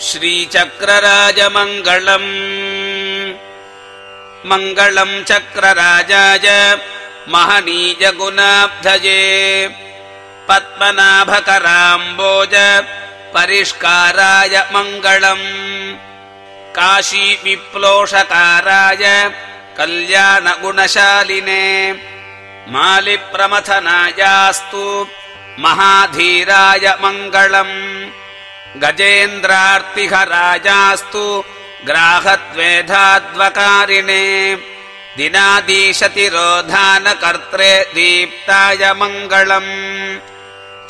श्रीचक्रराजमङ्गलम्। मङ्गलम् चक्रराजाय महनीयगुणाब्धये पद्मनाभकराम्बोज परिष्काराय मङ्गलम्। काशीविप्लोषकाराय कल्याणगुणशालिने। मालिप्रमथनायास्तु महाधीराय मङ्गलम् गजेन्द्रार्तिहराजास्तु ग्राहद्वेधाद्वकारिणे दिनादीशतिरोधानकर्त्रे दीप्ताय मङ्गलम्।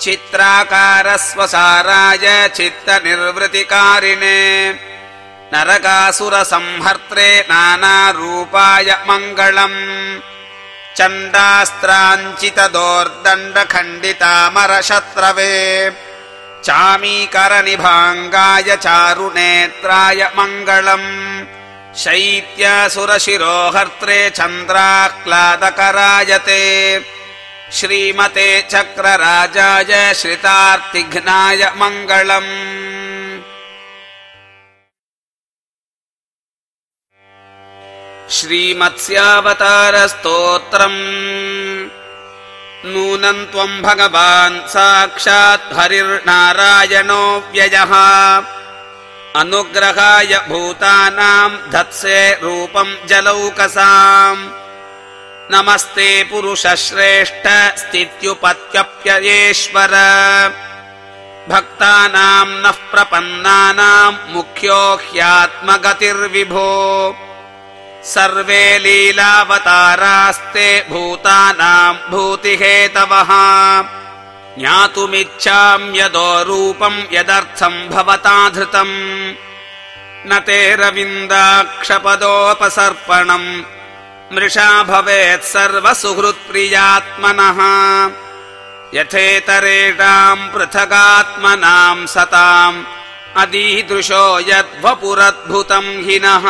चित्राकारस्वसाराय चित्तनिर्वृतिकारिणे नरकासुरसंहर्त्रे नानारूपाय मङ्गलम्। चण्डास्त्राञ्चितदोर्दण्डखण्डितामरशत्रवे चामीकरनिभाङ्गाय चारुनेत्राय मङ्गलम्। शैत्यासुरशिरोहर्त्रे चन्द्राह्लादकरायते श्रीमते चक्रराजाय श्रितार्तिघ्नाय मङ्गलम्। श्रीमत्स्यावतारस्तोत्रम् नूनम् त्वम् भगवान् साक्षात् हरिर्नारायणो व्ययः। अनुग्रहाय भूतानाम् धत्से रूपम् जलौकसाम्। नमस्ते पुरुषश्रेष्ठ स्थित्युपत्यप्ययेश्वर। भक्तानाम् नः प्रपन्नानाम् मुख्यो ह्यात्मगतिर्विभो सर्वे लीलावतारास्ते भूतानाम् भूतिहेतवः। ज्ञातुमिच्छाम् यदो रूपम् यदर्थम् भवता धृतम् न ते रविन्दाक्षपदोपसर्पणम् मृषा भवेत् सर्वसुहृत्प्रियात्मनः। यथेतरेषाम् पृथगात्मनाम् सताम्। अदीदृशो यद्वपुरद्भुतम् हि नः